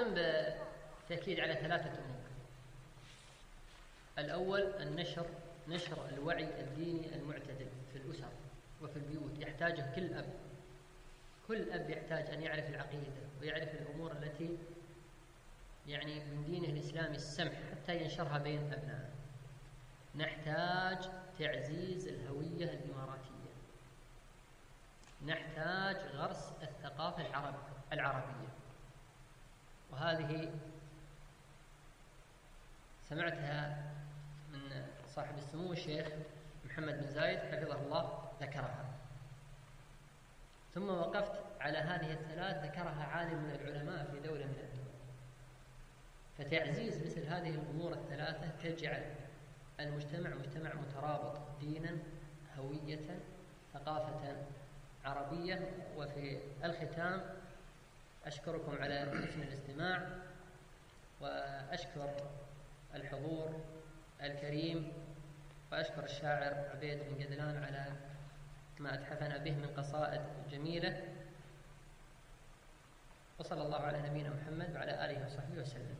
أختم بالتأكيد على ثلاثة أمور. الأول النشر نشر الوعي الديني المعتدل في الأسر وفي البيوت. يحتاجه كل أب. كل أب يحتاج أن يعرف العقيدة ويعرف الأمور التي يعني من دينه الإسلامي السمح حتى ينشرها بين أبنائه. نحتاج تعزيز الهوية الإماراتية. نحتاج غرس الثقافة العرب العربية. وهذه سمعتها من صاحب السمو الشيخ محمد بن زايد حفظه الله ذكرها. ثم وقفت على هذه الثلاث ذكرها عالم من العلماء في دولة من الدول. فتعزيز مثل هذه الأمور الثلاثة تجعل المجتمع مجتمع مترابط دينا هوية ثقافة عربية وفي الختام أشكركم على حسن الاستماع وأشكر الحضور الكريم وأشكر الشاعر عبيد بن قدلان على ما أتحفنا به من قصائد جميلة وصلى الله على نبينا محمد وعلى آله وصحبه وسلم.